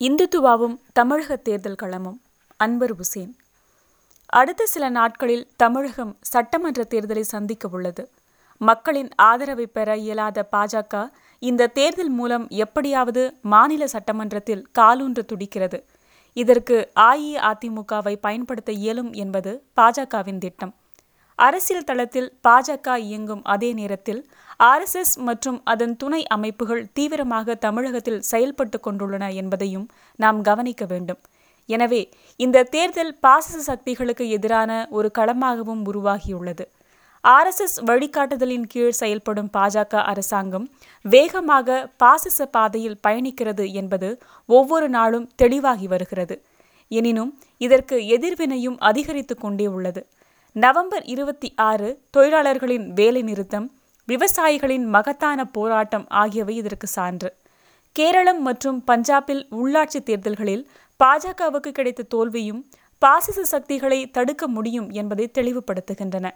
இந்துத்துவாவும் தமிழக தேர்தல் களமும். அன்பர் உசேன். அடுத்த சில நாட்களில் தமிழகம் சட்டமன்ற தேர்தலை சந்திக்க உள்ளது. மக்களின் ஆதரவை பெற இயலாத பாஜக இந்த தேர்தல் மூலம் எப்படியாவது மாநில சட்டமன்றத்தில் காலூன்று துடிக்கிறது. இதற்கு அஇஅதிமுகவை பயன்படுத்த இயலும் என்பது பாஜகவின் திட்டம். அரசியல் தளத்தில் பாஜக இயங்கும் அதே நேரத்தில் ஆர்எஸ்எஸ் மற்றும் அதன் துணை அமைப்புகள் தீவிரமாக தமிழகத்தில் செயல்பட்டு கொண்டுள்ளன என்பதையும் நாம் கவனிக்க வேண்டும். எனவே இந்த தேர்தல் பாசிச சக்திகளுக்கு எதிரான ஒரு களமாகவும் உருவாகியுள்ளது. ஆர்எஸ்எஸ் வழிகாட்டுதலின் கீழ் செயல்படும் பாஜக அரசாங்கம் வேகமாக பாசிச பாதையில் பயணிக்கிறது என்பது ஒவ்வொரு நாளும் தெளிவாகி வருகிறது. எனினும் இதற்கு எதிர்வினையும் அதிகரித்து கொண்டே உள்ளது. நவம்பர் இருபத்தி ஆறு தொழிலாளர்களின் வேலை நிறுத்தம் விவசாயிகளின் மகத்தான போராட்டம் ஆகியவை இதற்கு சான்று. கேரளம் மற்றும் பஞ்சாபில் உள்ளாட்சி தேர்தல்களில் பாஜகவுக்கு கிடைத்த தோல்வியும் பாசிச சக்திகளை தடுக்க முடியும் என்பதை தெளிவுபடுத்துகின்றன.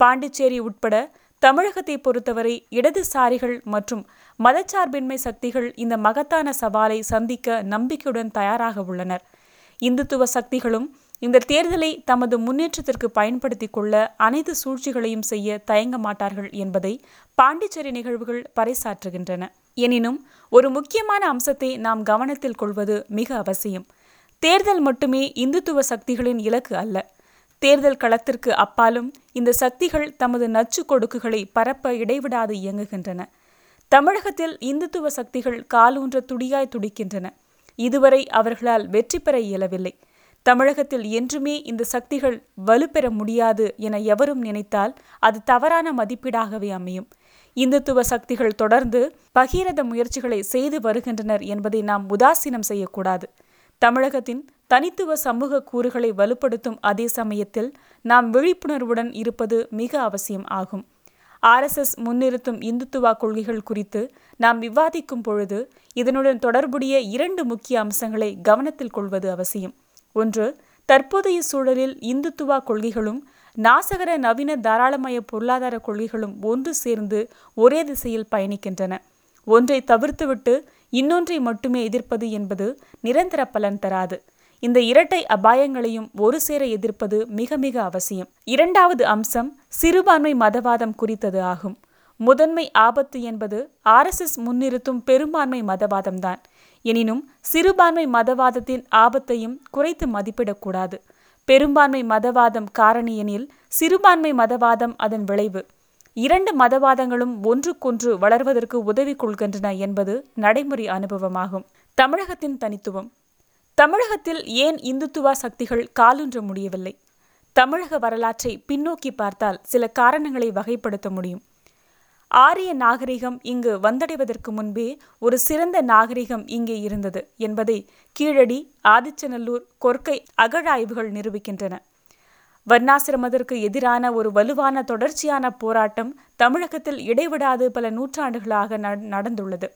பாண்டிச்சேரி உட்பட தமிழகத்தை பொறுத்தவரை இடதுசாரிகள் மற்றும் மதச்சார்பின்மை சக்திகள் இந்த மகத்தான சவாலை சந்திக்க நம்பிக்கையுடன் தயாராக உள்ளனர். இந்துத்துவ சக்திகளும் இந்த தேர்தலை தமது முன்னேற்றத்திற்கு பயன்படுத்தி கொள்ள அனைத்து சூழ்ச்சிகளையும் செய்ய தயங்க மாட்டார்கள் என்பதை பாண்டிச்சேரி நிகழ்வுகள் பறைசாற்றுகின்றன. எனினும் ஒரு முக்கியமான அம்சத்தை நாம் கவனத்தில் கொள்வது மிக அவசியம். தேர்தல் மட்டுமே இந்துத்துவ சக்திகளின் இலக்கு அல்ல. தேர்தல் களத்திற்கு அப்பாலும் இந்த சக்திகள் தமது நச்சு கொடுக்குகளை பரப்ப இடைவிடாது இயங்குகின்றன. தமிழகத்தில் இந்துத்துவ சக்திகள் காலூன்ற துடியாய் துடிக்கின்றன. இதுவரை அவர்களால் வெற்றி பெற இயலவில்லை. தமிழகத்தில் என்றுமே இந்த சக்திகள் வலுப்பெற முடியாது என எவரும் நினைத்தால் அது தவறான மதிப்பீடாகவே அமையும். இந்துத்துவ சக்திகள் தொடர்ந்து பகீரத முயற்சிகளை செய்து வருகின்றனர் என்பதை நாம் உதாசீனம் செய்யக்கூடாது. தமிழகத்தின் தனித்துவ சமூக கூறுகளை வலுப்படுத்தும் அதே சமயத்தில் நாம் விழிப்புணர்வுடன் இருப்பது மிக அவசியம் ஆகும். ஆர்எஸ்எஸ் முன்னிறுத்தும் இந்துத்துவா கொள்கைகள் குறித்து நாம் விவாதிக்கும் பொழுது இதனுடன் தொடர்புடைய இரண்டு முக்கிய அம்சங்களை கவனத்தில் கொள்வது அவசியம். ஒன்று தற்போதைய சூழலில் இந்துத்துவா கொள்கைகளும் நாசகர நவீன தாராளமய பொருளாதார கொள்கைகளும் ஒன்று சேர்ந்து ஒரே திசையில் பயணிக்கின்றன. ஒன்றை தவிர்த்துவிட்டு இன்னொன்றை மட்டுமே எதிர்ப்பது என்பது நிரந்தர பலன் தராது. இந்த இரட்டை அபாயங்களையும் ஒரு சேர எதிர்ப்பது மிக மிக அவசியம். இரண்டாவது அம்சம் சிறுபான்மை மதவாதம் குறித்தது ஆகும். முதன்மை ஆபத்து என்பது ஆர்எஸ்எஸ் முன்னிறுத்தும் பெரும்பான்மை மதவாதம்தான். எனினும் சிறுபான்மை மதவாதத்தின் ஆபத்தையும் குறைத்து மதிப்பிடக்கூடாது. பெரும்பான்மை மதவாதம் காரணி எனில் சிறுபான்மை மதவாதம் அதன் விளைவு. இரண்டு மதவாதங்களும் ஒன்றுக்கொன்று வளர்வதற்கு உதவி கொள்கின்றன என்பது நடைமுறை அனுபவமாகும். தமிழகத்தின் தனித்துவம். தமிழகத்தில் ஏன் இந்துத்துவா சக்திகள் காலூன்ற முடியவில்லை? தமிழக வரலாற்றை பின்னோக்கி பார்த்தால் சில காரணங்களை வகைப்படுத்த முடியும். ஆரிய நாகரிகம் இங்கு வந்தடைவதற்கு முன்பே ஒரு சிறந்த நாகரிகம் இங்கே இருந்தது என்பதை கீழடி ஆதிச்சநல்லூர் கொர்க்கை அகழாய்வுகள் நிரூபிக்கின்றன. வர்ணாசிரமத்திற்கு எதிரான ஒரு வலுவான தொடர்ச்சியான போராட்டம் தமிழகத்தில் இடைவிடாது பல நூற்றாண்டுகளாக நடந்துள்ளது.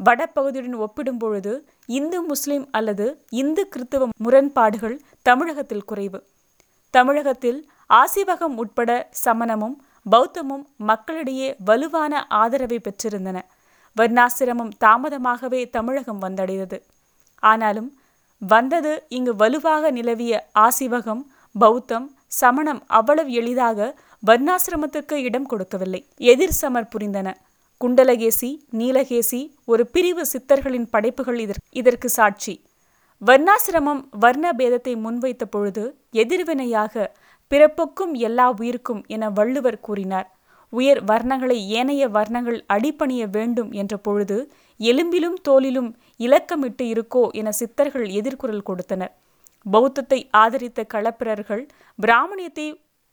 வடப்பகுதியுடன் ஒப்பிடும் பொழுது இந்து முஸ்லிம் அல்லது இந்து கிறித்துவ முரண்பாடுகள் தமிழகத்தில் குறைவு. தமிழகத்தில் ஆசிவகம் உட்பட சமணமும் பௌத்தமும் மக்களிடையே வலுவான ஆதரவை பெற்றிருந்தன. வர்ணாசிரமம் தாமதமாகவே தமிழகம் வந்தடைந்தது. ஆனாலும் வந்தது இங்கு வலுவாக நிலவிய ஆசிவகம் பௌத்தம் சமணம் அவ்வளவு எளிதாக வர்ணாசிரமத்துக்கு இடம் கொடுக்கவில்லை. எதிர் சமர் புரிந்தன. குண்டலகேசி நீலகேசி ஒரு பிரிவு சித்தர்களின் படைப்புகள் இதற்கு சாட்சி. வர்ணாசிரமம் வர்ண பேதத்தை முன்வைத்த பொழுது எதிர்வினையாக பிறப்புக்கும் எல்லா உயிருக்கும் என வள்ளுவர் கூறினார். உயர் வர்ணங்களை ஏனைய வர்ணங்கள் அடிப்பணிய வேண்டும் என்ற பொழுது எலும்பிலும் தோலிலும் இலக்கமிட்டு இருக்கோ என சித்தர்கள் எதிர்குரல் கொடுத்தனர். பௌத்தத்தை ஆதரித்த களப்பிரர்கள் பிராமணியத்தை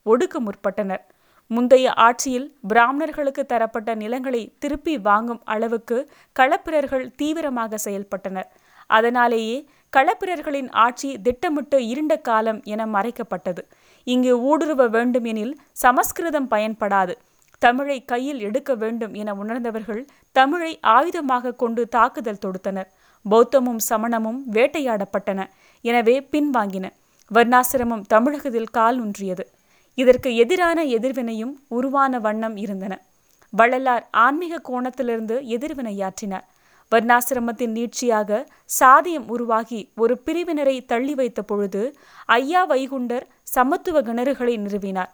ஒடுக்க முற்பட்டனர். முந்தைய ஆட்சியில் பிராமணர்களுக்கு தரப்பட்ட நிலங்களை திருப்பி வாங்கும் அளவுக்கு களப்பிரர்கள் தீவிரமாக செயல்பட்டனர். அதனாலேயே களப்பிரர்களின் ஆட்சி திட்டமிட்டு இருண்ட காலம் என மறைக்கப்பட்டது. இங்கு ஊடுருவ வேண்டும் எனில் சமஸ்கிருதம் பயன்படாது. தமிழை கையில் எடுக்க வேண்டும் என உணர்ந்தவர்கள் தமிழை ஆயுதமாக கொண்டு தாக்குதல் தொடுத்தனர். பௌத்தமும் சமணமும் வேட்டையாடப்பட்டன. எனவே பின்வாங்கின. வர்ணாசிரமம் தமிழகத்தில் கால் ஊன்றியது இதற்கு எதிரான எதிர்வினையும் உருவான வண்ணம் இருந்தன. வள்ளலார் ஆன்மீக கோணத்திலிருந்து எதிர்வினையாற்றினார். வர்ணாசிரமத்தின் நீட்சியாக சாதியம் உருவாகி ஒரு பிரிவினரை தள்ளி வைத்த பொழுது ஐயா வைகுண்டர் சமத்துவ கிணறுகளை நிறுவினார்.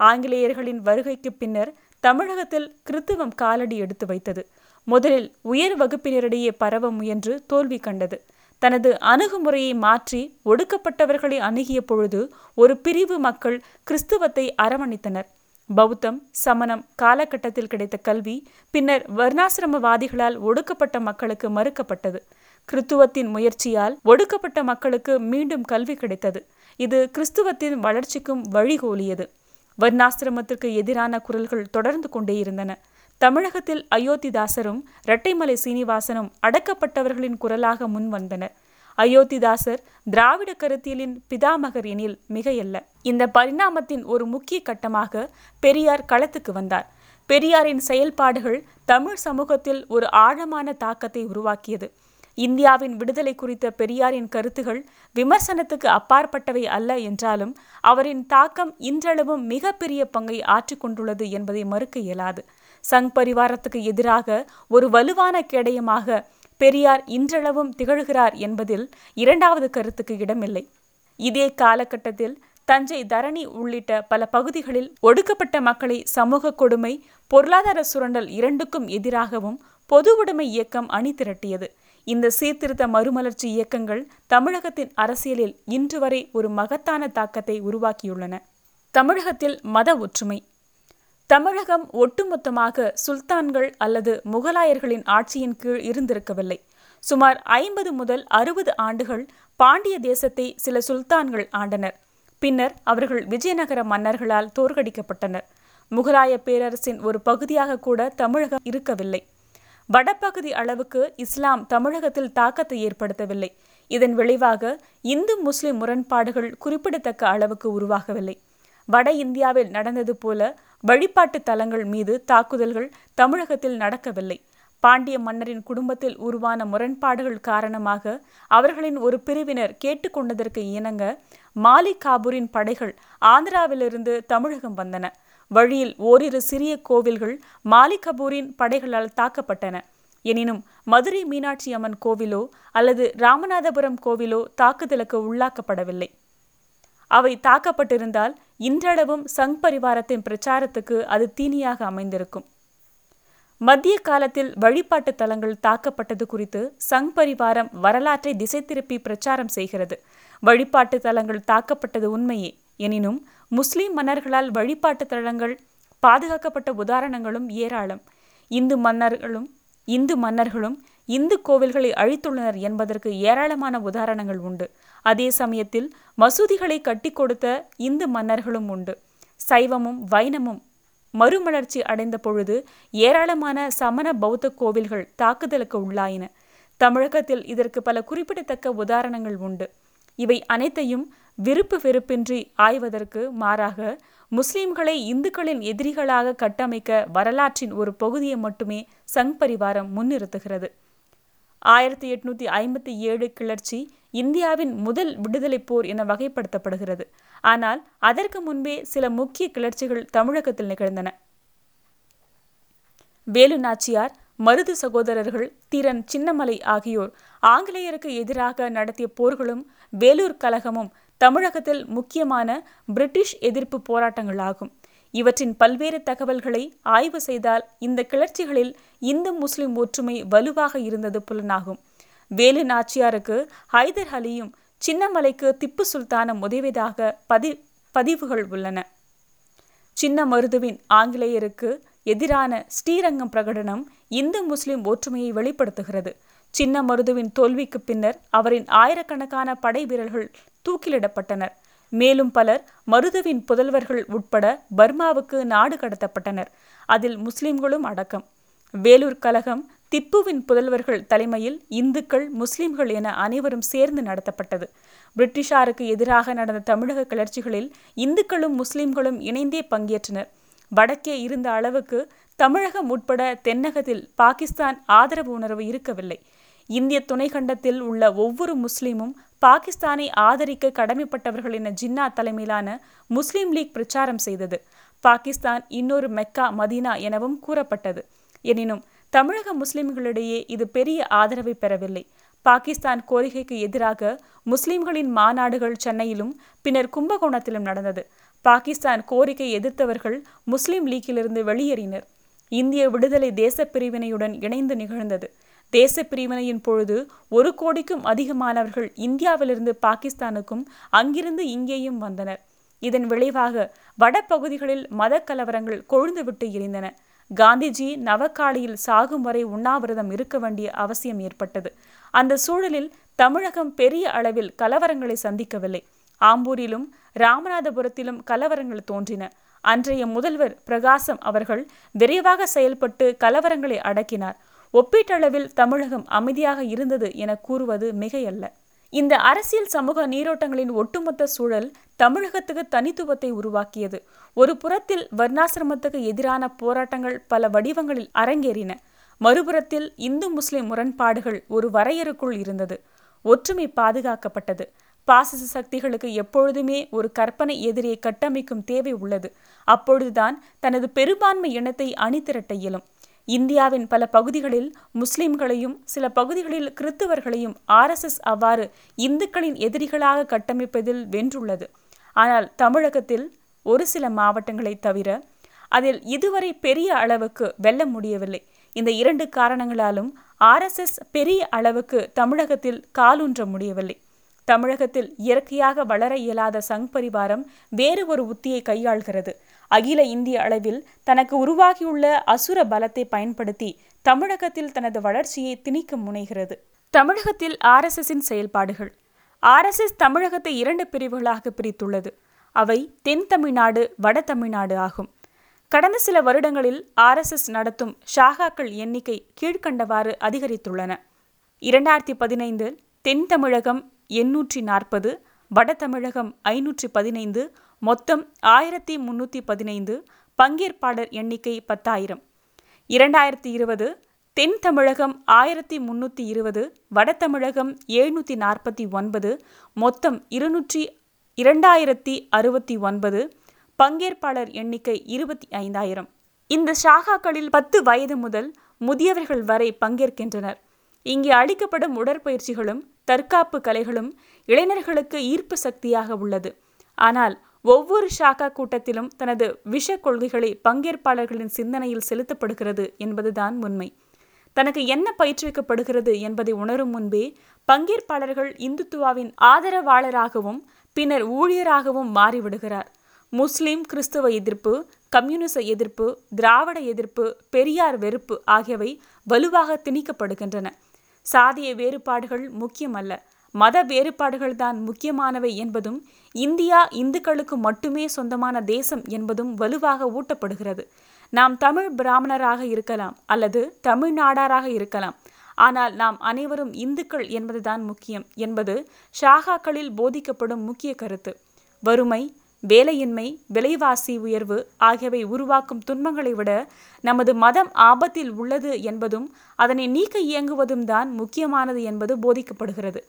ஆங்கிலேயர்களின் வருகைக்கு பின்னர் தமிழகத்தில் கிறித்துவம் காலடி எடுத்து வைத்தது. முதலில் உயர் வகுப்பினரிடையே பரவ முயன்று தோல்வி கண்டது. தனது அணுகுமுறையை மாற்றி ஒடுக்கப்பட்டவர்களை அணுகிய பொழுது ஒரு பிரிவு மக்கள் கிறிஸ்துவத்தை அரவணைத்தனர். பௌத்தம் சமணம் காலகட்டத்தில் கிடைத்த கல்வி பின்னர் வர்ணாசிரமவாதிகளால் ஒடுக்கப்பட்ட மக்களுக்கு மறுக்கப்பட்டது. கிறித்துவத்தின் முயற்சியால் ஒடுக்கப்பட்ட மக்களுக்கு மீண்டும் கல்வி கிடைத்தது. இது கிறிஸ்துவத்தின் வளர்ச்சிக்கும் வழிகோலியது. வர்ணாசிரமத்திற்கு எதிரான குரல்கள் தொடர்ந்து கொண்டே இருந்தன. தமிழகத்தில் அயோத்திதாசரும் இரட்டைமலை சீனிவாசனும் அடக்கப்பட்டவர்களின் குரலாக முன்வந்தனர். அயோத்திதாசர் திராவிட கருத்தியலின் பிதாமகர் எனில் மிகையல்ல. இந்த பரிணாமத்தின் ஒரு முக்கிய கட்டமாக பெரியார் களத்துக்கு வந்தார். பெரியாரின் செயல்பாடுகள் தமிழ் சமூகத்தில் ஒரு ஆழமான தாக்கத்தை உருவாக்கியது. இந்தியாவின் விடுதலை குறித்த பெரியாரின் கருத்துகள் விமர்சனத்துக்கு அப்பாற்பட்டவை அல்ல என்றாலும் அவரின் தாக்கம் இன்றளவும் மிகப்பெரிய பங்கை ஆற்றிக்கொண்டுள்ளது என்பதை மறுக்க இயலாது. சங் பரிவாரத்துக்கு எதிராக ஒரு வலுவான கேடயமாக பெரியார் இன்றளவும் திகழ்கிறார் என்பதில் இரண்டாவது கருத்துக்கு இடமில்லை. இதே காலகட்டத்தில் தஞ்சை தரணி உள்ளிட்ட பல பகுதிகளில் ஒடுக்கப்பட்ட மக்களை சமூக கொடுமை பொருளாதார சுரண்டல் இரண்டுக்கும் எதிராகவும் பொது உடைமை இயக்கம் அணி திரட்டியது. இந்த சீர்திருத்த மறுமலர்ச்சி இயக்கங்கள் தமிழகத்தின் அரசியலில் இன்று வரை ஒரு மகத்தான தாக்கத்தை உருவாக்கியுள்ளன. தமிழகத்தில் மத ஒற்றுமை தமிழகம் ஒட்டுமொத்தமாக சுல்தான்கள் அல்லது முகலாயர்களின் ஆட்சியின் கீழ் இருந்திருக்கவில்லை. சுமார் ஐம்பது முதல் அறுபது ஆண்டுகள் பாண்டிய தேசத்தை சில சுல்தான்கள் ஆண்டனர். பின்னர் அவர்கள் விஜயநகர மன்னர்களால் தோற்கடிக்கப்பட்டனர். முகலாய பேரரசின் ஒரு பகுதியாக கூட தமிழகம் இருக்கவில்லை. வடபகுதி அளவுக்கு இஸ்லாம் தமிழகத்தில் தாக்கத்தை ஏற்படுத்தவில்லை. இதன் விளைவாக இந்து முஸ்லிம் முரண்பாடுகள் குறிப்பிடத்தக்க அளவுக்கு உருவாகவில்லை. வட இந்தியாவில் நடந்தது போல வழிபாட்டு தலங்கள் மீது தாக்குதல்கள் தமிழகத்தில் நடக்கவில்லை. பாண்டிய மன்னரின் குடும்பத்தில் உருவான முரண்பாடுகள் காரணமாக அவர்களின் ஒரு பிரிவினர் கேட்டுக்கொண்டதற்கு இணங்க மாலிகாபூரின் படைகள் ஆந்திராவிலிருந்து தமிழகம் வந்தன. வழியில் ஓரிரு சிறிய கோவில்கள் மாலிக் கபூரின் படைகளால் தாக்கப்பட்டன. எனினும் மதுரை மீனாட்சி அம்மன் கோவிலோ அல்லது ராமநாதபுரம் கோவிலோ தாக்குதலுக்கு உள்ளாக்கப்படவில்லை. அவை தாக்கப்பட்டிருந்தால் இன்றளவும் சங் பரிவாரத்தின் பிரச்சாரத்துக்கு அது தீனியாக அமைந்திருக்கும். மத்திய காலத்தில் வழிபாட்டு தலங்கள் தாக்கப்பட்டது குறித்து சங் பரிவாரம் வரலாற்றை திசை திருப்பி பிரச்சாரம் செய்கிறது. வழிபாட்டு தலங்கள் தாக்கப்பட்டது உண்மையே. எனினும் முஸ்லிம் மன்னர்களால் வழிபாட்டு தலங்கள் பாதுகாக்கப்பட்ட உதாரணங்களும் ஏராளம். இந்து மன்னர்களும் இந்து மன்னர்களும் இந்து கோவில்களை அழித்துள்ளனர் என்பதற்கு ஏராளமான உதாரணங்கள் உண்டு. அதே சமயத்தில் மசூதிகளை கட்டி கொடுத்த இந்து மன்னர்களும் உண்டு. சைவமும் வைணமும் மறுமலர்ச்சி அடைந்த பொழுது ஏராளமான சமண பௌத்த கோவில்கள் தாக்குதலுக்கு உள்ளாயின. தமிழகத்தில் இதற்கு பல குறிப்பிடத்தக்க உதாரணங்கள் உண்டு. இவை அனைத்தையும் விருப்பு வெறுப்பின்றி ஆய்வதற்கு மாறாக முஸ்லிம்களை இந்துக்களின் எதிரிகளாக கட்டமைக்க வரலாற்றின் ஒரு பகுதியை மட்டுமே சங் பரிவாரம் முன்னிறுத்துகிறது. ஆயிரத்தி எட்நூத்தி ஐம்பத்தி ஏழு கிளர்ச்சி இந்தியாவின் முதல் விடுதலை போர் என வகைப்படுத்தப்படுகிறது. ஆனால் அதற்கு முன்பே சில முக்கிய கிளர்ச்சிகள் தமிழகத்தில் நிகழ்ந்தன. வேலு நாச்சியார் மருது சகோதரர்கள் தீரன் சின்னமலை ஆகியோர் ஆங்கிலேயருக்கு எதிராக நடத்திய போர்களும் வேலூர் கழகமும் தமிழகத்தில் முக்கியமான பிரிட்டிஷ் எதிர்ப்பு போராட்டங்களாகும். இவற்றின் பல்வேறு தகவல்களை ஆய்வு செய்தால் இந்த கிளர்ச்சிகளில் இந்து முஸ்லிம் ஒற்றுமை வலுவாக இருந்தது புலனாகும். வேலு நாச்சியாருக்கு ஹைதர் அலியும் சின்னமலைக்கு திப்பு சுல்தானும் உதவியதாக பதி பதிவுகள் உள்ளன. சின்ன மருதுவின் ஆங்கிலேயருக்கு எதிரான ஸ்ரீரங்கம் பிரகடனம் இந்து முஸ்லிம் ஒற்றுமையை வெளிப்படுத்துகிறது. சின்ன மருதுவின் தோல்விக்கு பின்னர் அவரின் ஆயிரக்கணக்கான படை வீரர்கள் தூக்கிலிடப்பட்டனர். மேலும் பலர் மருதுவின் புதல்வர்கள் உட்பட பர்மாவுக்கு நாடு கடத்தப்பட்டனர். அதில் முஸ்லிம்களும் அடக்கம். வேலூர் கழகம் திப்புவின் புதல்வர்கள் தலைமையில் இந்துக்கள் முஸ்லிம்கள் என அனைவரும் சேர்ந்து நடத்தப்பட்டது. பிரிட்டிஷாருக்கு எதிராக நடந்த தமிழக கிளர்ச்சிகளில் இந்துக்களும் முஸ்லிம்களும் இணைந்தே பங்கேற்றனர். வடக்கே இருந்த அளவுக்கு தமிழகம் உட்பட தென்னகத்தில் பாகிஸ்தான் ஆதரவு உணர்வு இருக்கவில்லை. இந்திய துணைக்கண்டத்தில் உள்ள ஒவ்வொரு முஸ்லீமும் பாகிஸ்தானை ஆதரிக்க கடமைப்பட்டவர்கள் என ஜின்னா தலைமையிலான முஸ்லீம் லீக் பிரச்சாரம் செய்தது. பாகிஸ்தான் இன்னொரு மெக்கா மதீனா எனவும் கூறப்பட்டது. எனினும் தமிழக முஸ்லிம்களிடையே இது பெரிய ஆதரவை பெறவில்லை. பாகிஸ்தான் கோரிக்கைக்கு எதிராக முஸ்லிம்களின் மாநாடுகள் சென்னையிலும் பின்னர் கும்பகோணத்திலும் நடந்தது. பாகிஸ்தான் கோரிக்கை எதிர்த்தவர்கள் முஸ்லிம் லீக்கிலிருந்து வெளியேறினர். இந்திய விடுதலை தேச பிரிவினையுடன் இணைந்து நிகழ்ந்தது. தேச பிரிவினையின் பொழுது ஒரு கோடிக்கும் அதிகமானவர்கள் இந்தியாவிலிருந்து பாகிஸ்தானுக்கும் அங்கிருந்து இங்கேயும் வந்தனர். இதன் விளைவாக வடபகுதிகளில் மத கலவரங்கள் கொழுந்துவிட்டு எரிந்தன. காந்திஜி நவக்காளியில் சாகும் வரை உண்ணாவிரதம் இருக்க வேண்டிய அவசியம் ஏற்பட்டது. அந்த சூழலில் தமிழகம் பெரிய அளவில் கலவரங்களை சந்திக்கவில்லை. ஆம்பூரிலும் ராமநாதபுரத்திலும் கலவரங்கள் தோன்றின. அன்றைய முதல்வர் பிரகாசம் அவர்கள் விரைவாக செயல்பட்டு கலவரங்களை அடக்கினார். ஒப்பீட்டளவில் தமிழகம் அமைதியாக இருந்தது என கூறுவது மிகையல்ல. இந்த அரசியல் சமூக நீரோட்டங்களின் ஒட்டுமொத்த சூழல் தமிழகத்துக்கு தனித்துவத்தை உருவாக்கியது. ஒரு புறத்தில் வர்ணாசிரமத்துக்கு எதிரான போராட்டங்கள் பல வடிவங்களில் அரங்கேறின. மறுபுறத்தில் இந்து முஸ்லிம் முரண்பாடுகள் ஒரு வரையறுக்குள் இருந்தது. ஒற்றுமை பாதுகாக்கப்பட்டது. பாசிச சக்திகளுக்கு எப்பொழுதுமே ஒரு கற்பனை எதிரியை கட்டமைக்கும் தேவை உள்ளது. அப்பொழுதுதான் தனது பெரும்பான்மை இனத்தை அணிதிரட்ட இயலும். இந்தியாவின் பல பகுதிகளில் முஸ்லிம்களையும் சில பகுதிகளில் கிறித்தவர்களையும் ஆர்எஸ்எஸ் அவ்வாறு இந்துக்களின் எதிரிகளாக கட்டமைப்பதில் வென்றுள்ளது. ஆனால் தமிழகத்தில் ஒரு சில மாவட்டங்களை தவிர அதில் இதுவரை பெரிய அளவுக்கு வெல்ல முடியவில்லை. இந்த இரண்டு காரணங்களாலும் ஆர்எஸ்எஸ் பெரிய அளவுக்கு தமிழகத்தில் காலூன்ற முடியவில்லை. தமிழகத்தில் இயற்கையாக வளர இயலாத சங் பரிவாரம் வேறு ஒரு உத்தியை கையாள்கிறது. அகில இந்திய அளவில் தனக்கு உருவாகியுள்ள அசுர பலத்தை பயன்படுத்தி தமிழகத்தில் தனது வளர்ச்சியை திணிக்க முனைகிறது. தமிழகத்தில் ஆர்எஸ்எஸின் செயல்பாடுகள். ஆர்எஸ்எஸ் தமிழகத்தை இரண்டு பிரிவுகளாக பிரித்துள்ளது. அவை தென் தமிழ்நாடு வட தமிழ்நாடு ஆகும். கடந்த சில வருடங்களில் ஆர்எஸ்எஸ் நடத்தும் ஷாகாக்கள் எண்ணிக்கை கீழ்கண்டவாறு அதிகரித்துள்ளன. இரண்டாயிரத்தி பதினைந்தில் தென் தமிழகம் எண்ணூற்றி நாற்பது வட தமிழகம் ஐநூற்றி பதினைந்து மொத்தம் ஆயிரத்தி முன்னூற்றி பதினைந்து பங்கேற்பாளர் எண்ணிக்கை பத்தாயிரம். இரண்டாயிரத்தி இருபது தென் தமிழகம் ஆயிரத்தி முன்னூற்றி இருபது வட தமிழகம் எழுநூற்றி நாற்பத்தி ஒன்பது மொத்தம் இருநூற்றி இரண்டாயிரத்தி அறுபத்தி ஒன்பது பங்கேற்பாளர் எண்ணிக்கை இருபத்தி ஐந்தாயிரம். இந்த ஷாகாக்களில் பத்து வயது முதல் முதியவர்கள் வரை பங்கேற்கின்றனர். இங்கே அளிக்கப்படும் உடற்பயிற்சிகளும் தற்காப்பு கலைகளும் இளைஞர்களுக்கு ஈர்ப்பு சக்தியாக உள்ளது. ஆனால் ஒவ்வொரு ஷாக்கா கூட்டத்திலும் தனது விஷ கொள்கைகளை பங்கேற்பாளர்களின் சிந்தனையில் செலுத்தப்படுகிறது என்பதுதான் உண்மை. தனக்கு என்ன பயிற்றுவிக்கப்படுகிறது என்பதை உணரும் முன்பே பங்கேற்பாளர்கள் இந்துத்துவாவின் ஆதரவாளராகவும் பின்னர் ஊழியராகவும் மாறிவிடுகிறார். முஸ்லிம் கிறிஸ்துவ எதிர்ப்பு கம்யூனிச எதிர்ப்பு திராவிட எதிர்ப்பு பெரியார் வெறுப்பு ஆகியவை வலுவாக திணிக்கப்படுகின்றன. சாதிய வேறுபாடுகள் முக்கியமல்ல. மத வேறுபாடுகள் தான் முக்கியமானவை என்பதும் இந்தியா இந்துக்களுக்கு மட்டுமே சொந்தமான தேசம் என்பதும் வலுவாக ஊட்டப்படுகிறது. நாம் தமிழ் பிராமணராக இருக்கலாம் அல்லது தமிழ்நாடாராக இருக்கலாம். ஆனால் நாம் அனைவரும் இந்துக்கள் என்பதுதான் முக்கியம் என்பது ஷாகாக்களில் போதிக்கப்படும் முக்கிய கருத்து. வறுமை வேலையின்மை விலைவாசி உயர்வு ஆகியவை உருவாக்கும் துன்பங்களை விட நமது மதம் ஆபத்தில் உள்ளது என்பதும் அதனை நீக்க இயங்குவதும் தான் முக்கியமானது என்பது போதிக்கப்படுகிறது.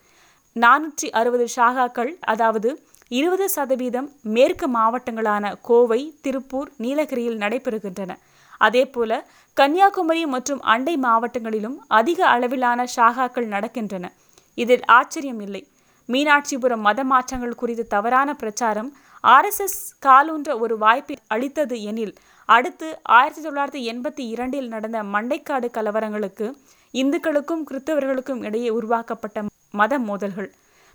நானூற்றி அறுபது ஷாகாக்கள் அதாவது இருபது சதவீதம் மேற்கு மாவட்டங்களான கோவை திருப்பூர் நீலகிரியில் நடைபெறுகின்றன. அதேபோல கன்னியாகுமரி மற்றும் அண்டை மாவட்டங்களிலும் அதிக அளவிலான ஷாகாக்கள் நடக்கின்றன. இதில் ஆச்சரியம் இல்லை மீனாட்சிபுரம் மத மாற்றங்கள் குறித்த தவறான பிரச்சாரம் ஆர்எஸ்எஸ் காலூன்ற ஒரு வாய்ப்பை அளித்தது எனில் அடுத்து ஆயிரத்தி தொள்ளாயிரத்தி எண்பத்தி இரண்டில் நடந்த மண்டைக்காடு கலவரங்களுக்கு இந்துக்களுக்கும் கிறிஸ்தவர்களுக்கும் இடையே உருவாக்கப்பட்ட மத மோதல்கள்.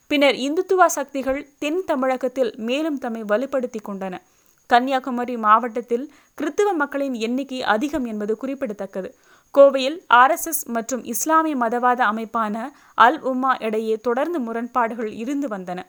பின்னர் இந்துத்துவ சக்திகள் தென் தமிழகத்தில் மேலும் தம்மை வலுப்படுத்தி கொண்டன. கன்னியாகுமரி மாவட்டத்தில் கிறித்துவ மக்களின் எண்ணிக்கை அதிகம் என்பது குறிப்பிடத்தக்கது. கோவையில் ஆர்எஸ்எஸ் மற்றும் இஸ்லாமிய மதவாத அமைப்பான அல் உமா இடையே தொடர்ந்து முரண்பாடுகள் இருந்து வந்தன.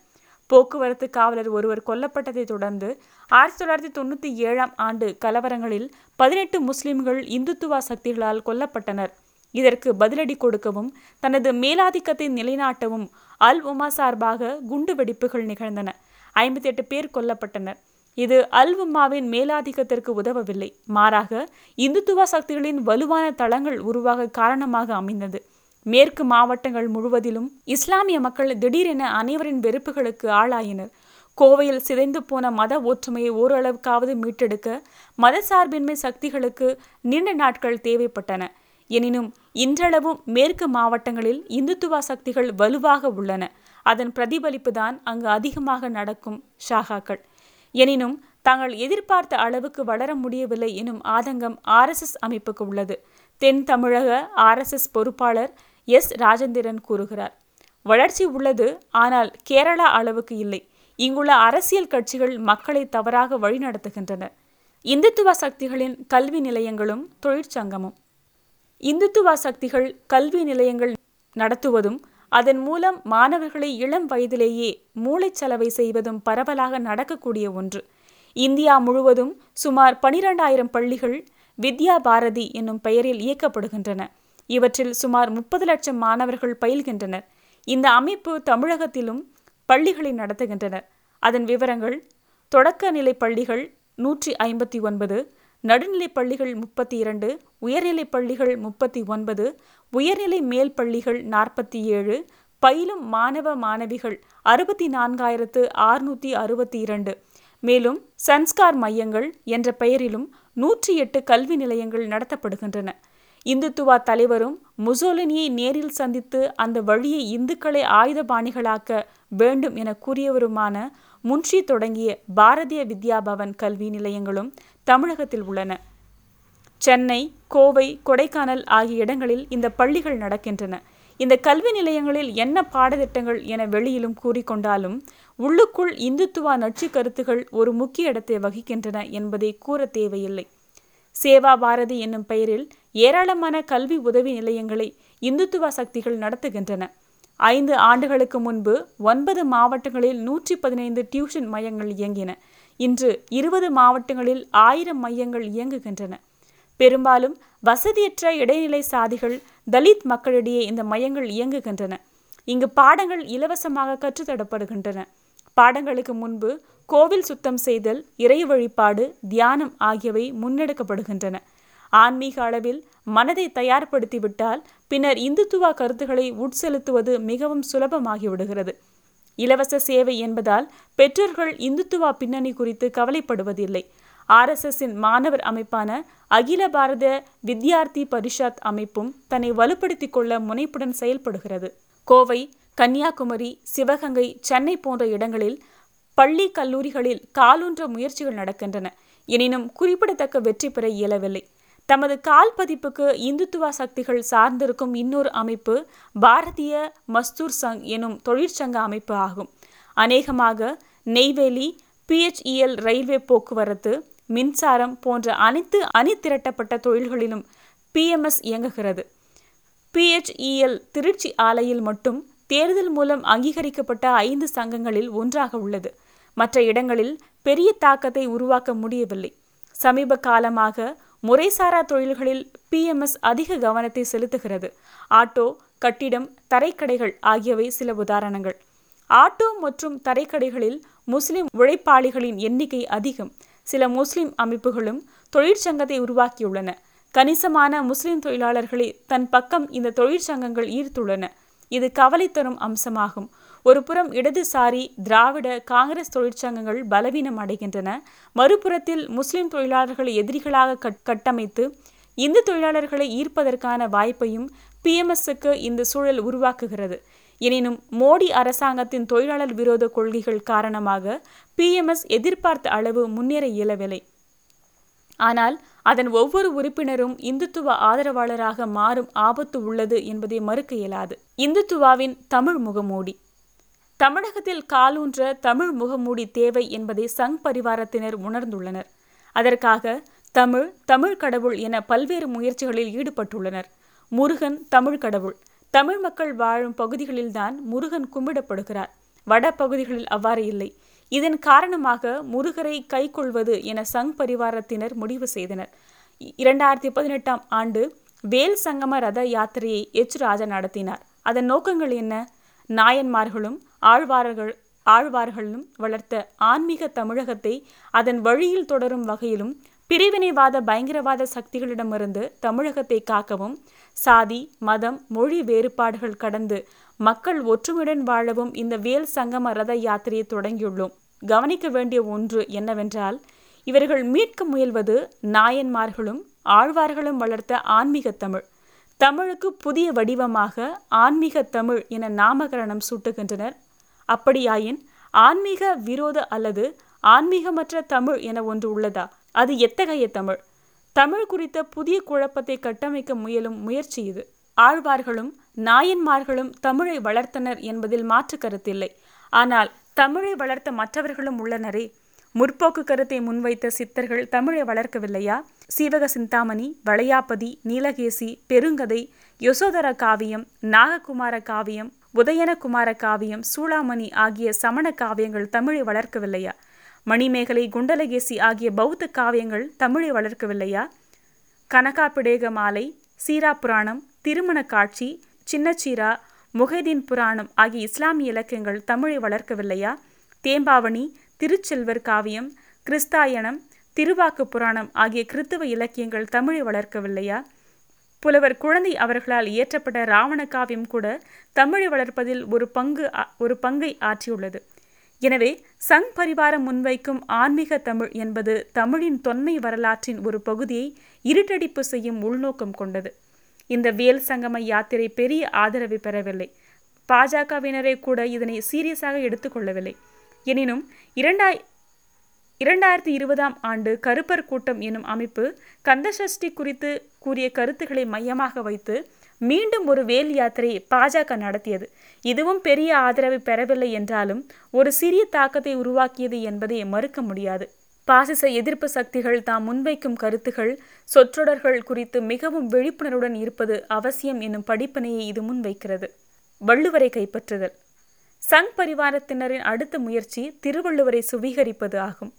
போக்குவரத்து காவலர் ஒருவர் கொல்லப்பட்டதை தொடர்ந்து ஆயிரத்தி தொள்ளாயிரத்தி தொண்ணூற்றி ஏழாம் ஆண்டு கலவரங்களில் பதினெட்டு முஸ்லிம்கள் இந்துத்துவ சக்திகளால் கொல்லப்பட்டனர். இதற்கு பதிலடி கொடுக்கவும் தனது மேலாதிக்கத்தை நிலைநாட்டவும் அல் உமா சார்பாக குண்டு வெடிப்புகள் நிகழ்ந்தன. ஐம்பத்தி எட்டு பேர் கொல்லப்பட்டனர். இது அல் உம்மாவின் மேலாதிக்கத்திற்கு உதவவில்லை. மாறாக இந்துத்துவ சக்திகளின் வலுவான தளங்கள் உருவாக காரணமாக அமைந்தது. மேற்கு மாவட்டங்கள் முழுவதிலும் இஸ்லாமிய மக்கள் திடீரென அனைவரின் வெறுப்புகளுக்கு ஆளாயினர். கோவையில் சிதைந்து போன மத ஒற்றுமையை ஓரளவுக்காவது மீட்டெடுக்க மதசார்பின்மை சக்திகளுக்கு நீண்ட நாட்கள் தேவைப்பட்டன. எனினும் இன்றளவும் மேற்கு மாவட்டங்களில் இந்துத்துவ சக்திகள் வலுவாக உள்ளன. அதன் பிரதிபலிப்பு தான் அங்கு அதிகமாக நடக்கும் ஷாகாக்கள் எனினும் தாங்கள் எதிர்பார்த்த அளவுக்கு வளர முடியவில்லை எனும் ஆதங்கம் ஆர்எஸ்எஸ் அமைப்புக்கு உள்ளது. தென் தமிழக ஆர்எஸ்எஸ் பொறுப்பாளர் எஸ். ராஜேந்திரன் கூறுகிறார் வளர்ச்சி உள்ளது ஆனால் கேரளா அளவுக்கு இல்லை. இங்குள்ள அரசியல் கட்சிகள் மக்களை தவறாக வழிநடத்துகின்றன. இந்துத்துவ சக்திகளின் கல்வி நிலையங்களும் தொழிற்சங்கமும் இந்துத்துவ சக்திகள் கல்வி நிலையங்கள் நடத்துவதும் அதன் மூலம் மாணவர்களை இளம் வயதிலேயே மூளைச்சலவை செய்வதும் பரவலாக நடக்கக்கூடிய ஒன்று. இந்தியா முழுவதும் சுமார் பனிரெண்டாயிரம் பள்ளிகள் வித்யா பாரதி என்னும் பெயரில் இயக்கப்படுகின்றன. இவற்றில் சுமார் முப்பது லட்சம் மாணவர்கள் பயில்கின்றனர். இந்த அமைப்பு தமிழகத்திலும் பள்ளிகளை நடத்துகின்றனர். அதன் விவரங்கள் தொடக்க நிலை பள்ளிகள் நூற்றி ஐம்பத்தி ஒன்பது நடுநிலைப் பள்ளிகள் முப்பத்தி இரண்டு உயர்நிலைப் பள்ளிகள் முப்பத்தி ஒன்பது உயர்நிலை மேல் பள்ளிகள் நாற்பத்தி ஏழு பயிலும் மாணவ மாணவிகள் அறுபத்தி நான்காயிரத்து ஆறுநூற்றி அறுபத்தி இரண்டு மேலும் சன்ஸ்கார் மையங்கள் என்ற பெயரிலும் நூற்றி எட்டு கல்வி நிலையங்கள் நடத்தப்படுகின்றன. இந்துத்துவா தலைவரும் முசோலினியை நேரில் சந்தித்து அந்த வழியை இந்துக்களை ஆயுதபாணிகளாக்க வேண்டும் என கூறியவருமான முன்ஷி தொடங்கிய பாரதிய வித்யாபவன் கல்வி நிலையங்களும் தமிழகத்தில் உள்ளன. சென்னை கோவை கொடைக்கானல் ஆகிய இடங்களில் இந்த பள்ளிகள் நடக்கின்றன. இந்த கல்வி நிலையங்களில் என்ன பாடத்திட்டங்கள் என வெளியிலும் கூறிக்கொண்டாலும் உள்ளுக்குள் இந்துத்துவா நச்சு கருத்துகள் ஒரு முக்கிய இடத்தை வகிக்கின்றன என்பதை கூற தேவையில்லை. சேவா பாரதி என்னும் பெயரில் ஏராளமான கல்வி உதவி நிலையங்களை இந்துத்துவ சக்திகள் நடத்துகின்றன. ஐந்து ஆண்டுகளுக்கு முன்பு ஒன்பது மாவட்டங்களில் நூற்றி பதினைந்து டியூஷன் மையங்கள் இயங்கின. இன்று இருபது மாவட்டங்களில் ஆயிரம் மையங்கள் இயங்குகின்றன. பெரும்பாலும் வசதியற்ற இடைநிலை சாதிகள் தலித் மக்களிடையே இந்த மையங்கள் இயங்குகின்றன. இங்கு பாடங்கள் இலவசமாக கற்றுத்தரப்படுகின்றன பாடங்களுக்கு முன்பு கோவில் சுத்தம் செய்தல் இறை வழிபாடு தியானம் ஆகியவை முன்னெடுக்கப்படுகின்றன. ஆன்மீக அளவில் மனதை தயார்படுத்திவிட்டால் பின்னர் இந்துத்துவ கருத்துக்களை உட்செலுத்துவது மிகவும் சுலபமாகிவிடுகிறது. இலவச சேவை என்பதால் பெற்றோர்கள் இந்துத்துவா பின்னணி குறித்து கவலைப்படுவதில்லை. ஆர்எஸ்எஸ்ஸின் மாணவர் அமைப்பான அகில பாரத வித்யார்த்தி பரிஷத் அமைப்பும் தன்னை வலுப்படுத்திக் கொள்ள முனைப்புடன் செயல்படுகிறது. கோவை கன்னியாகுமரி சிவகங்கை சென்னை போன்ற இடங்களில் பள்ளி கல்லூரிகளில் காலூன்ற முயற்சிகள் நடக்கின்றன. எனினும் குறிப்பிடத்தக்க வெற்றி பெற இயலவில்லை. தமது கால் பதிப்புக்கு இந்துத்துவ சக்திகள் சார்ந்திருக்கும் இன்னொரு அமைப்பு பாரதிய மஸ்தூர் சங் எனும் தொழிற்சங்க அமைப்பு ஆகும். அநேகமாக நெய்வேலி பிஹெச்இஎல் ரயில்வே போக்குவரத்து மின்சாரம் போன்ற அனைத்து அணிதிரட்டப்பட்ட தொழில்களிலும் பிஎம்எஸ் இயங்குகிறது. பிஹெச்இஎல் திருச்சி ஆலையில் மட்டும் தேர்தல் மூலம் அங்கீகரிக்கப்பட்ட ஐந்து சங்கங்களில் ஒன்றாக உள்ளது. மற்ற இடங்களில் பெரிய தாக்கத்தை உருவாக்க முடியவில்லை. சமீப காலமாக முறைசாரா தொழில்களில் பிஎம்எஸ் அதிக கவனத்தை செலுத்துகிறது. ஆட்டோ கட்டிடம் தரைக்கடைகள் ஆகியவை சில உதாரணங்கள். ஆட்டோ மற்றும் தரைக்கடைகளில் முஸ்லிம் உழைப்பாளிகளின் எண்ணிக்கை அதிகம். சில முஸ்லிம் அமைப்புகளும் தொழிற்சங்கத்தை உருவாக்கியுள்ளன. கணிசமான முஸ்லிம் தொழிலாளர்களை தன் பக்கம் இந்த தொழிற்சங்கங்கள் ஈர்த்துள்ளன. இது கவலை தரும் அம்சமாகும். ஒரு புறம் இடதுசாரி திராவிட காங்கிரஸ் தொழிற்சங்கங்கள் பலவீனம் அடைகின்றன. மறுபுறத்தில் முஸ்லிம் தொழிலாளர்களை எதிரிகளாக கட்டமைத்து இந்து தொழிலாளர்களை ஈர்ப்பதற்கான வாய்ப்பையும் பிஎம்எஸ்க்கு இந்த சூழல் உருவாக்குகிறது. எனினும் மோடி அரசாங்கத்தின் தொழிலாளர் விரோத கொள்கைகள் காரணமாக பிஎம்எஸ் எதிர்பார்த்த அளவு முன்னேற இயலவில்லை. ஆனால் அதன் ஒவ்வொரு உறுப்பினரும் இந்துத்துவ ஆதரவாளராக மாறும் ஆபத்து உள்ளது என்பதை மறுக்க இயலாது. இந்துத்துவாவின் தமிழ் முகமூடி. தமிழகத்தில் காலூன்ற தமிழ் முகமூடி தேவை என்பதை சங் பரிவாரத்தினர் உணர்ந்துள்ளனர். அதற்காக தமிழ் தமிழ் கடவுள் என பல்வேறு முயற்சிகளில் ஈடுபட்டுள்ளனர். முருகன் தமிழ் கடவுள். தமிழ் மக்கள் வாழும் பகுதிகளில்தான் முருகன் கும்பிடப்படுகிறார். வட பகுதிகளில் அவ்வாறு இல்லை. இதன் காரணமாக முருகரை கைக்கொள்வது என சங் பரிவாரத்தினர் முடிவு செய்தனர். இரண்டாயிரத்தி பதினெட்டாம் ஆண்டு வேல் சங்கம ரத யாத்திரையை எச். ராஜா நடத்தினார். அதன் நோக்கங்கள் என்ன? நாயன்மார்களும் ஆழ்வார்கள் ஆழ்வார்களும் வளர்த்த ஆன்மீக தமிழகத்தை அதன் வழியில் தொடரும் வகையிலும் பிரிவினைவாத பயங்கரவாத சக்திகளிடமிருந்து தமிழகத்தை காக்கவும் சாதி மதம் மொழி வேறுபாடுகள் கடந்து மக்கள் ஒற்றுமையுடன் வாழவும் இந்த வேல் சங்கம ரத யாத்திரையை தொடங்கியுள்ளோம். கவனிக்க வேண்டிய ஒன்று என்னவென்றால் இவர்கள் மீட்க முயல்வது நாயன்மார்களும் ஆழ்வார்களும் வளர்த்த ஆன்மீக தமிழ். தமிழுக்கு புதிய வடிவமாக ஆன்மீக தமிழ் என நாமகரணம் சூட்டுகின்றனர். அப்படியாயின் ஆன்மீக விரோத அல்லது ஆன்மீகமற்ற தமிழ் என ஒன்று உள்ளதா? அது எத்தகைய தமிழ்? தமிழ் குறித்த புதிய குழப்பத்தை கட்டமைக்க முயலும் முயற்சி இது. ஆழ்வார்களும் நாயன்மார்களும் தமிழை வளர்த்தனர் என்பதில் மாற்று கருத்தில்லை. ஆனால் தமிழை வளர்த்த மற்றவர்களும் உள்ளனரே. முற்போக்கு கருத்தை முன்வைத்த சித்தர்கள் தமிழை வளர்க்கவில்லையா? சீவக சிந்தாமணி வளையாபதி நீலகேசி பெருங்கதை யசோதர காவியம் நாககுமார காவியம் உதயனகுமார காவியம் சூளாமணி ஆகிய சமண காவியங்கள் தமிழை வளர்க்கவில்லையா? மணிமேகலை குண்டலகேசி ஆகிய பௌத்த காவியங்கள் தமிழை வளர்க்கவில்லையா? கனகாபிடேக மாலை சீரா புராணம் திருமண காட்சி சின்னச்சீரா முஹைதீன் புராணம் ஆகிய இஸ்லாமிய இலக்கியங்கள் தமிழை வளர்க்கவில்லையா? தேம்பாவணி திருச்செல்வர் காவியம் கிறிஸ்தாயனம் திருவாக்கு புராணம் ஆகிய கிறித்துவ இலக்கியங்கள் தமிழை வளர்க்கவில்லையா? புலவர் குழந்தை அவர்களால் இயற்றப்பட்ட ராவண காவியம் கூட தமிழை வளர்ப்பதில் ஒரு பங்கு ஒரு பங்கை ஆற்றியுள்ளது. எனவே சங் பரிவாரம் முன்வைக்கும் ஆன்மீக தமிழ் என்பது தமிழின் தொன்மை வரலாற்றின் ஒரு பகுதியை இருட்டடிப்பு செய்யும் உள்நோக்கம் கொண்டது. இந்த வேல் சங்கம யாத்திரை பெரிய ஆதரவை பெறவில்லை. பாஜகவினரே கூட இதனை சீரியஸாக எடுத்துக்கொள்ளவில்லை. எனினும் இரண்டாய் இரண்டாயிரத்தி இருபதாம் ஆண்டு கருப்பர் கூட்டம் எனும் அமைப்பு கந்தசஷ்டி குறித்து கூறிய கருத்துக்களை மையமாக வைத்து மீண்டும் ஒரு வேல் யாத்திரையை பாஜக நடத்தியது. இதுவும் பெரிய ஆதரவை பெறவில்லை என்றாலும் ஒரு சிறிய தாக்கத்தை உருவாக்கியது என்பதை மறுக்க முடியாது. பாசிச எதிர்ப்பு சக்திகள் தாம் முன்வைக்கும் கருத்துகள் சொற்றொடர்கள் குறித்து மிகவும் விழிப்புணர்வுடன் இருப்பது அவசியம் என்னும் படிப்பினையை இது முன்வைக்கிறது. வள்ளுவரை கைப்பற்றுதல். சங் பரிவாரத்தினரின் அடுத்த முயற்சி திருவள்ளுவரை சுவீகரிப்பது ஆகும்.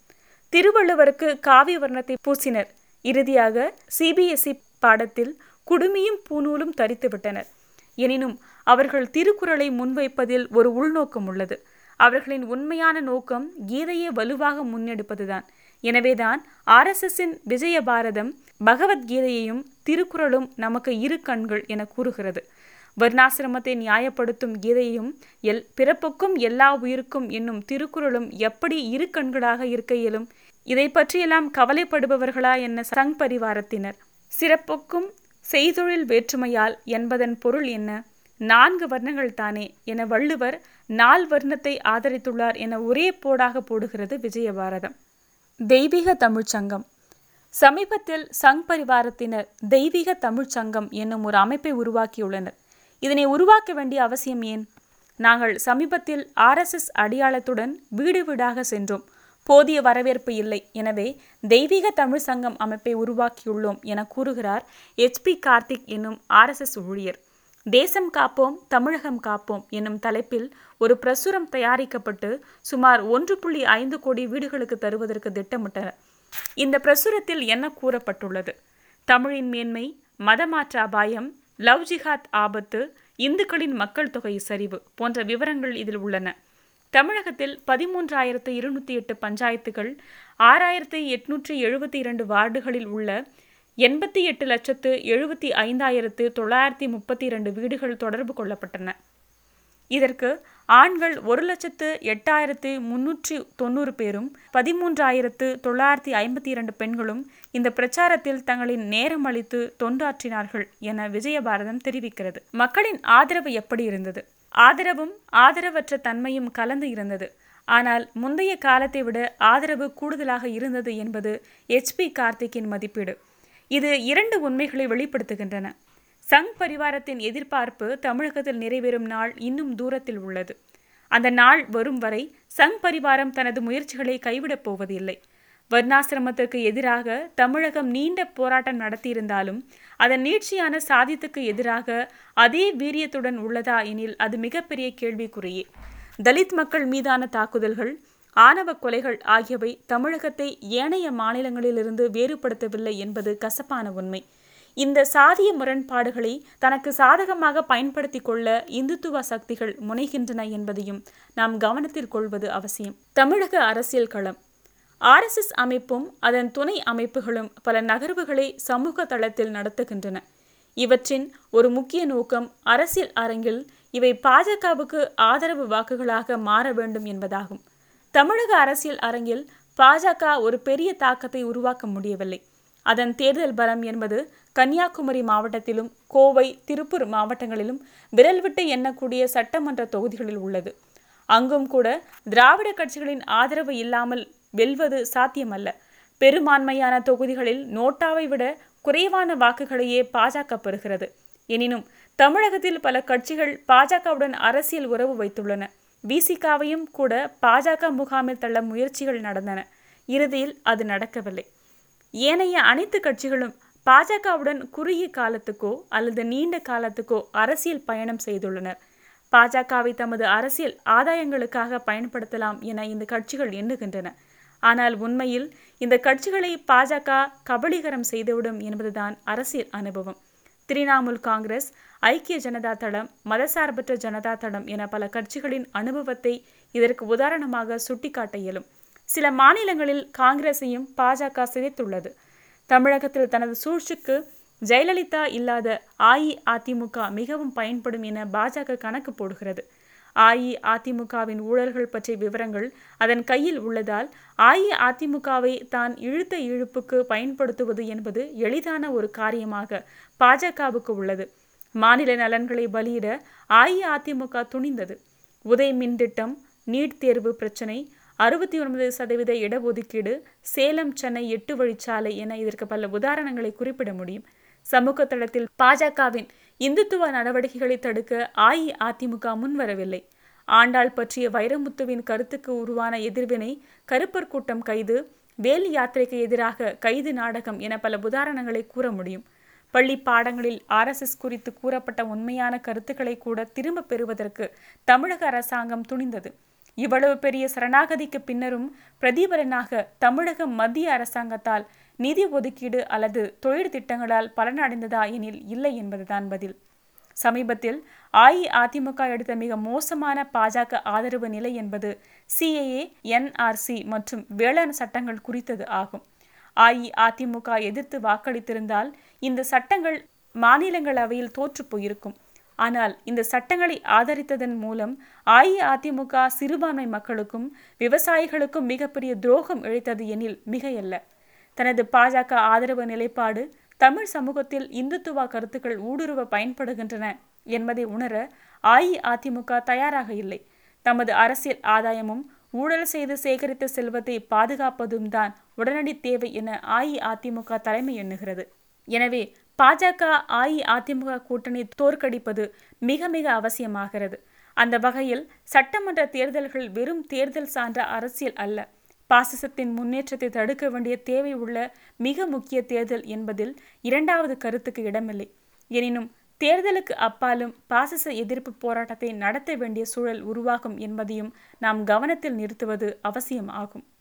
திருவள்ளுவருக்கு காவிய வர்ணத்தை பூசினர். இறுதியாக சிபிஎஸ்இ பாடத்தில் குடுமியும் பூநூலும் தரித்துவிட்டனர். எனினும் அவர்கள் திருக்குறளை முன்வைப்பதில் ஒரு உள்நோக்கம் உள்ளது. அவர்களின் உண்மையான நோக்கம் கீதையை வலுவாக முன்னெடுப்பதுதான். எனவேதான் ஆர்எஸ்எஸ்ஸின் விஜய பாரதம் பகவத்கீதையையும் திருக்குறளும் நமக்கு இரு கண்கள் என கூறுகிறது. வர்ணாசிரமத்தை நியாயப்படுத்தும் கீதையும் எல் பிறப்புக்கும் எல்லா உயிருக்கும் என்னும் திருக்குறளும் எப்படி இரு கண்களாக இருக்க இயலும்? இதை பற்றியெல்லாம் கவலைப்படுபவர்களா என்ன சங் பரிவாரத்தினர்? சிறப்புக்கும் செய்தொழில் வேற்றுமையால் என்பதன் பொருள் என்ன? நான்கு வர்ணங்கள் தானே என வள்ளுவர் நால் வர்ணத்தை ஆதரித்துள்ளார் என ஒரே போடாக போடுகிறது விஜயபாரதம். தெய்வீக தமிழ்ச்சங்கம் சமீபத்தில் சங் பரிவாரத்தினர் தெய்வீக தமிழ்ச்சங்கம் என்னும் ஒரு அமைப்பை உருவாக்கியுள்ளனர். இதனை உருவாக்க வேண்டிய அவசியம் ஏன்? நாங்கள் சமீபத்தில் ஆர்எஸ்எஸ் அடையாளத்துடன் வீடு வீடாக சென்றோம். போதிய வரவேற்பு இல்லை. எனவே தெய்வீக தமிழ் சங்கம் அமைப்பை உருவாக்கியுள்ளோம் என கூறுகிறார் எச்பி கார்த்திக் என்னும் ஆர்எஸ்எஸ் ஊழியர். தேசம் காப்போம் தமிழகம் காப்போம் என்னும் தலைப்பில் ஒரு பிரசுரம் தயாரிக்கப்பட்டு சுமார் ஒன்று புள்ளி ஐந்து கோடி வீடுகளுக்கு தருவதற்கு திட்டமிட்டனர் இந்த பிரசுரத்தில் என்ன கூறப்பட்டுள்ளது? தமிழின் மேன்மை மதமாற்ற அபாயம் லவ் ஜிஹாத் ஆபத்து இந்துக்களின் மக்கள் தொகை சரிவு போன்ற விவரங்கள் இதில் உள்ளன. தமிழகத்தில் பதிமூன்றாயிரத்து இருநூற்றி எட்டு பஞ்சாயத்துகள் ஆறாயிரத்து எட்நூற்றி எழுபத்தி இரண்டு வார்டுகளில் உள்ள எண்பத்தி எட்டு லட்சத்து எழுபத்தி ஐந்தாயிரத்து தொள்ளாயிரத்தி முப்பத்தி இரண்டு வீடுகள் தொடர்பு கொள்ளப்பட்டன. இதற்கு ஆண்கள் ஒரு லட்சத்து எட்டாயிரத்து முன்னூற்றி தொண்ணூறு பேரும் பதிமூன்றாயிரத்து தொள்ளாயிரத்தி ஐம்பத்தி இரண்டு பெண்களும் இந்த பிரச்சாரத்தில் தங்களின் நேரம் அளித்து தொண்டாற்றினார்கள் என விஜயபாரதம் தெரிவிக்கிறது. மக்களின் ஆதரவு எப்படி இருந்தது? ஆதரவும் ஆதரவற்ற தன்மையும் கலந்து இருந்தது. ஆனால் முந்தைய காலத்தை விட ஆதரவு கூடுதலாக இருந்தது என்பது எச்பி கார்த்திக்கின் மதிப்பீடு. இது இரண்டு உண்மைகளை வெளிப்படுத்துகின்றன. சங் பரிவாரத்தின் எதிர்பார்ப்பு தமிழகத்தில் நிறைவேறும் நாள் இன்னும் தூரத்தில் உள்ளது. அந்த நாள் வரும் வரை சங் பரிவாரம் தனது முயற்சிகளை கைவிடப் போவதில்லை. வர்ணாசிரமத்திற்கு எதிராக தமிழகம் நீண்ட போராட்டம் நடத்தியிருந்தாலும் அதன் நீட்சியான சாதித்துக்கு எதிராக அதே வீரியத்துடன் உள்ளதா எனில் அது மிகப்பெரிய கேள்விக்குறியே. தலித் மக்கள் மீதான தாக்குதல்கள் ஆணவ கொலைகள் ஆகியவை தமிழகத்தை ஏனைய மாநிலங்களிலிருந்து வேறுபடுத்தவில்லை என்பது கசப்பான உண்மை. இந்த சாதிய முரண்பாடுகளை தனக்கு சாதகமாக பயன்படுத்தி கொள்ள இந்துத்துவ சக்திகள் முனைகின்றன என்பதையும் நாம் கவனத்தில் கொள்வது அவசியம். தமிழக அரசியல் களம். ஆர்எஸ்எஸ் அமைப்பும் அதன் துணை அமைப்புகளும் பல நகர்வுகளை சமூக தளத்தில் நடத்துகின்றன. இவற்றின் ஒரு முக்கிய நோக்கம் அரசியல் அரங்கில் இவை பாஜகவுக்கு ஆதரவு வாக்குகளாக மாற வேண்டும் என்பதாகும். தமிழக அரசியல் அரங்கில் பாஜக ஒரு பெரிய தாக்கத்தை உருவாக்க முடியவில்லை. அதன் தேர்தல் பலம் என்பது கன்னியாகுமரி மாவட்டத்திலும் கோவை திருப்பூர் மாவட்டங்களிலும் விரல் விட்டு எண்ணக்கூடிய சட்டமன்ற தொகுதிகளில் உள்ளது. அங்கும் கூட திராவிட கட்சிகளின் ஆதரவு இல்லாமல் வெல்வது சாத்தியமல்ல. பெரும்பான்மையான தொகுதிகளில் நோட்டாவை விட குறைவான வாக்குகளையே பாஜக பெறுகிறது. எனினும் தமிழகத்தில் பல கட்சிகள் பாஜகவுடன் அரசியல் உறவு வைத்துள்ளன. விசிகாவையும் கூட பாஜக முகாமில் தள்ள முயற்சிகள் நடந்தன. இறுதியில் அது நடக்கவில்லை. ஏனைய அனைத்து கட்சிகளும் பாஜகவுடன் குறுகிய காலத்துக்கோ அல்லது நீண்ட காலத்துக்கோ அரசியல் பயணம் செய்துள்ளனர். பாஜகவை தமது அரசியல் ஆதாயங்களுக்காக பயன்படுத்தலாம் என இந்த கட்சிகள் எண்ணுகின்றன. ஆனால் உண்மையில் இந்த கட்சிகளை பாஜக கபலீகரம் செய்துவிடும் என்பதுதான் அரசியல் அனுபவம். திரிணாமுல் காங்கிரஸ் ஐக்கிய ஜனதா தளம் மதசார்பற்ற ஜனதா தளம் என பல கட்சிகளின் அனுபவத்தை இதற்கு உதாரணமாக சுட்டிக்காட்ட இயலும். சில மாநிலங்களில் காங்கிரஸையும் பாஜக சிதைத்துள்ளது. தமிழகத்தில் தனது சூழ்ச்சிக்கு ஜெயலலிதா இல்லாத அஇஅதிமுக மிகவும் பயன்படும் என பாஜக கணக்கு போடுகிறது. அஇஅதிமுகவின் ஊழல்கள் பற்றிய விவரங்கள் அதன் கையில் உள்ளதால் அஇஅதிமுகவை தான் இழுத்த இழுப்புக்கு பயன்படுத்துவது என்பது எளிதான ஒரு காரியமாக பாஜகவுக்கு உள்ளது. மாநில நலன்களை பலியிட அஇஅதிமுக துணிந்தது. உதய மின் திட்டம் நீட் தேர்வு பிரச்சினை அறுபத்தி ஒன்பது சதவீத இடஒதுக்கீடு சேலம் சென்னை எட்டு வழிச்சாலை என இதற்கு பல உதாரணங்களை குறிப்பிட முடியும். சமூக தளத்தில் பாஜகவின் இந்துத்துவ நடவடிக்கைகளை தடுக்க அஇஅதிமுக முன்வரவில்லை. ஆண்டாள் பற்றிய வைரமுத்துவின் கருத்துக்கு உருவான எதிர்வினை கருப்பர் கூட்டம் கைது வேல் யாத்திரைக்கு எதிராக கைது நாடகம் என பல உதாரணங்களை கூற முடியும். பள்ளி பாடங்களில் ஆர்எஸ்எஸ் குறித்து கூறப்பட்ட உண்மையான கருத்துக்களை கூட திரும்ப பெறுவதற்கு தமிழக அரசாங்கம் துணிந்தது. இவ்வளவு பெரிய சரணாகதிக்கு பின்னரும் பிரதிபலனாக தமிழக மத்திய அரசாங்கத்தால் நிதி ஒதுக்கீடு அல்லது தொழில் திட்டங்களால் பலனடைந்ததா எனில் இல்லை என்பதுதான் பதில். சமீபத்தில் அஇஅதிமுக எடுத்த மிக மோசமான பாஜக ஆதரவு நிலை என்பது சிஏஏ என்ஆர்சி மற்றும் வேளாண் சட்டங்கள் குறித்தது ஆகும். அஇஅதிமுக எதிர்த்து வாக்களித்திருந்தால் இந்த சட்டங்கள் மாநிலங்களவையில் தோற்று போயிருக்கும். ஆனால் இந்த சட்டங்களை ஆதரித்ததன் மூலம் அஇஅதிமுக சிறுபான்மை மக்களுக்கும் விவசாயிகளுக்கும் மிகப்பெரிய துரோகம் இழைத்தது எனில் மிகையல்ல. தனது பாஜக ஆதரவு நிலைப்பாடு தமிழ் சமூகத்தில் இந்துத்துவ கருத்துக்கள் ஊடுருவ பயன்படுகின்றன என்பதை உணர அஇஅதிமுக தயாராக இல்லை. தமது அரசியல் ஆதாயமும் ஊழல் செய்து சேகரித்த செல்வத்தை பாதுகாப்பதும் தான் உடனடி தேவை என அஇஅதிமுக தலைமை எண்ணுகிறது. எனவே பாஜக அஇஅதிமுக கூட்டணி தோற்கடிப்பது மிக மிக அவசியமாகிறது. அந்த வகையில் சட்டமன்ற தேர்தல்கள் வெறும் தேர்தல் சான்ற அரசியல் அல்ல. பாசிசத்தின் முன்னேற்றத்தை தடுக்க வேண்டிய தேவை உள்ள மிக முக்கிய தேர்தல் என்பதில் இரண்டாவது கருத்துக்கு இடமில்லை. எனினும் தேர்தலுக்கு அப்பாலும் பாசிச எதிர்ப்பு போராட்டத்தை நடத்த வேண்டிய சூழல் உருவாகும் என்பதையும் நாம் கவனத்தில் நிறுத்துவது அவசியம் ஆகும்